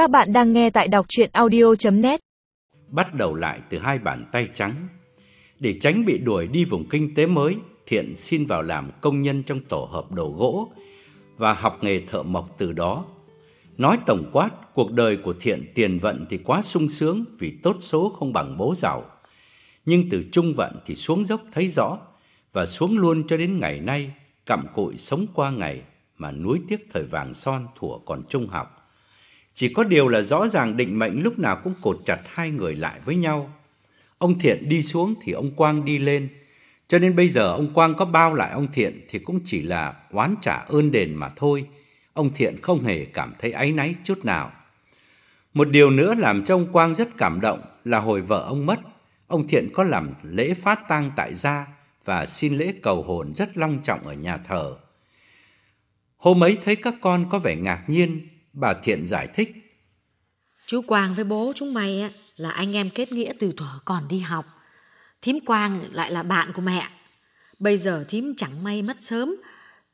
Các bạn đang nghe tại đọc chuyện audio.net Bắt đầu lại từ hai bàn tay trắng. Để tránh bị đuổi đi vùng kinh tế mới, Thiện xin vào làm công nhân trong tổ hợp đồ gỗ và học nghề thợ mộc từ đó. Nói tổng quát, cuộc đời của Thiện tiền vận thì quá sung sướng vì tốt số không bằng bố giàu. Nhưng từ trung vận thì xuống dốc thấy rõ và xuống luôn cho đến ngày nay, cặm cụi sống qua ngày mà nuối tiếc thời vàng son thủa còn trung học. Chỉ có điều là rõ ràng định mệnh lúc nào cũng cột chặt hai người lại với nhau. Ông Thiện đi xuống thì ông Quang đi lên. Cho nên bây giờ ông Quang có bao lại ông Thiện thì cũng chỉ là oán trả ơn đền mà thôi. Ông Thiện không hề cảm thấy áy náy chút nào. Một điều nữa làm cho ông Quang rất cảm động là hồi vợ ông mất, ông Thiện có làm lễ phát tang tại gia và xin lễ cầu hồn rất long trọng ở nhà thờ. Hôm ấy thấy các con có vẻ ngạc nhiên, bà Thiện giải thích. Chú Quang với bố chúng mày á, là anh em kết nghĩa từ thuở còn đi học. Thím Quang lại là bạn của mẹ. Bây giờ thím chẳng may mất sớm,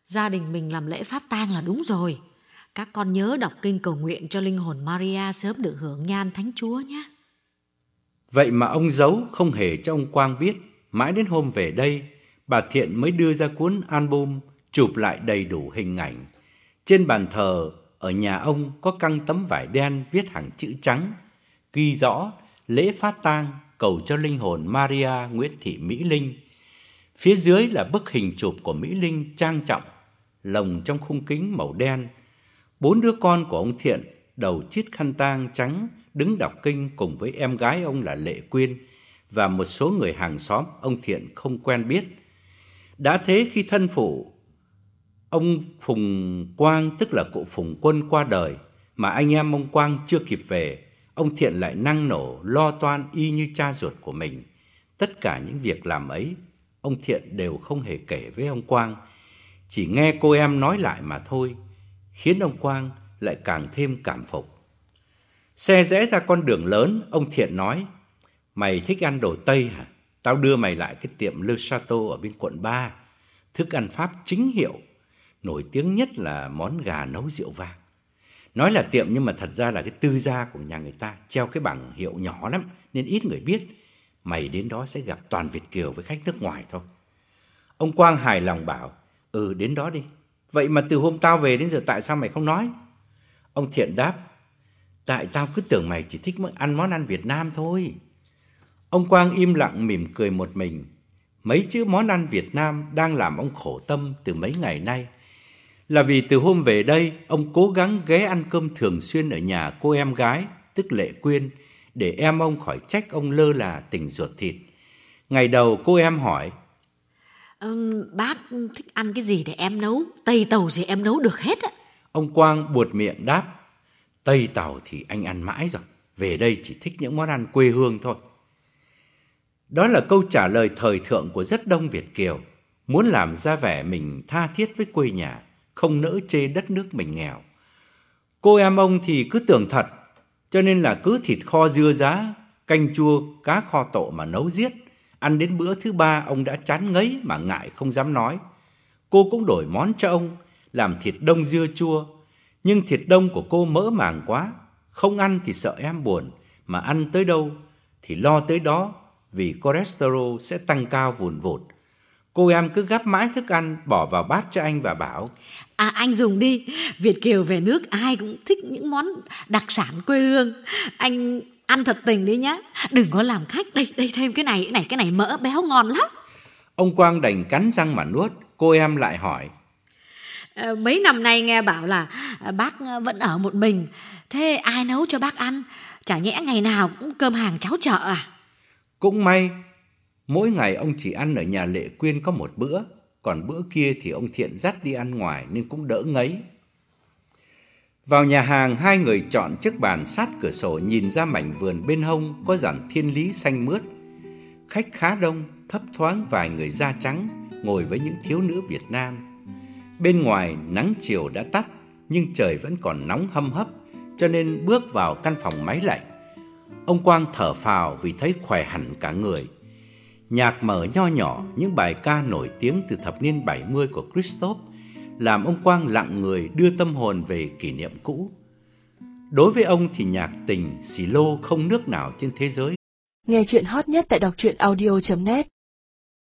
gia đình mình làm lễ phát tang là đúng rồi. Các con nhớ đọc kinh cầu nguyện cho linh hồn Maria sớm được hưởng nhan Thánh Chúa nhé. Vậy mà ông giấu không hề cho ông Quang biết. Mãi đến hôm về đây, bà Thiện mới đưa ra cuốn album chụp lại đầy đủ hình ảnh. Trên bàn thờ ở nhà ông có căng tấm vải đen viết hàng chữ trắng, ghi rõ lễ phát tang cầu cho linh hồn Maria Nguyễn Thị Mỹ Linh. Phía dưới là bức hình chụp của Mỹ Linh trang trọng, lồng trong khung kính màu đen. Bốn đứa con của ông Thiện đầu chiếc khăn tang trắng đứng đọc kinh cùng với em gái ông là Lệ Quyên và một số người hàng xóm ông Thiện không quen biết. Đã thế khi thân phụ ông Phùng Quang tức là cụ Phùng Quân qua đời mà anh em ông Quang chưa kịp về, ông Thiện lại năng nổ lo toan y như cha ruột của mình. Tất cả những việc làm ấy, ông Thiện đều không hề kể với ông Quang, chỉ nghe cô em nói lại mà thôi, khiến ông Quang lại càng thêm cảm phục. Xe rẽ ra con đường lớn, ông Thiện nói, Mày thích ăn đồ Tây hả? Tao đưa mày lại cái tiệm Le Chateau ở bên quận 3. Thức ăn Pháp chính hiệu, nổi tiếng nhất là món gà nấu rượu vang. Nói là tiệm nhưng mà thật ra là cái tư gia của nhà người ta, treo cái bảng hiệu nhỏ lắm nên ít người biết. Mày đến đó sẽ gặp toàn Việt Kiều với khách nước ngoài thôi. Ông Quang hài lòng bảo, ừ đến đó đi. Vậy mà từ hôm tao về đến giờ tại sao mày không nói? Ông Thiện đáp, tại tao cứ tưởng mày chỉ thích ăn món ăn Việt Nam thôi. Ông Quang im lặng mỉm cười một mình. Mấy chữ món ăn Việt Nam đang làm ông khổ tâm từ mấy ngày nay. Là vì từ hôm về đây, ông cố gắng ghé ăn cơm thường xuyên ở nhà cô em gái, tức Lệ Quyên, để em ông khỏi trách ông lơ là tình ruột thịt. Ngày đầu cô em hỏi, Ừ, bác thích ăn cái gì để em nấu? Tây tàu gì em nấu được hết á. Ông Quang buột miệng đáp, Tây tàu thì anh ăn mãi rồi, về đây chỉ thích những món ăn quê hương thôi. Đó là câu trả lời thời thượng của rất đông Việt Kiều, muốn làm ra vẻ mình tha thiết với quê nhà, không nỡ chê đất nước mình nghèo. Cô em ông thì cứ tưởng thật, cho nên là cứ thịt kho dưa giá, canh chua, cá kho tộ mà nấu giết. Ăn đến bữa thứ ba ông đã chán ngấy mà ngại không dám nói. Cô cũng đổi món cho ông, làm thịt đông dưa chua. Nhưng thịt đông của cô mỡ màng quá, không ăn thì sợ em buồn, mà ăn tới đâu thì lo tới đó vì cholesterol sẽ tăng cao vùn vụt. Cô em cứ gắp mãi thức ăn bỏ vào bát cho anh và bảo À anh dùng đi, Việt Kiều về nước ai cũng thích những món đặc sản quê hương. Anh ăn thật tình đi nhá, đừng có làm khách. Đây, đây thêm cái này, cái này, cái này mỡ béo ngon lắm. Ông Quang đành cắn răng mà nuốt, cô em lại hỏi À, mấy năm nay nghe bảo là à, bác vẫn ở một mình, thế ai nấu cho bác ăn? Chả nhẽ ngày nào cũng cơm hàng cháo chợ à? Cũng may, mỗi ngày ông chỉ ăn ở nhà Lệ Quyên có một bữa, còn bữa kia thì ông Thiện dắt đi ăn ngoài nên cũng đỡ ngấy. Vào nhà hàng, hai người chọn chiếc bàn sát cửa sổ nhìn ra mảnh vườn bên hông có dàn thiên lý xanh mướt. Khách khá đông, thấp thoáng vài người da trắng ngồi với những thiếu nữ Việt Nam. Bên ngoài nắng chiều đã tắt nhưng trời vẫn còn nóng hâm hấp cho nên bước vào căn phòng máy lạnh. Ông Quang thở phào vì thấy khỏe hẳn cả người. Nhạc mở nho nhỏ những bài ca nổi tiếng từ thập niên 70 của Christoph làm ông Quang lặng người đưa tâm hồn về kỷ niệm cũ. Đối với ông thì nhạc tình xì lô không nước nào trên thế giới. Nghe chuyện hot nhất tại đọc truyện audio.net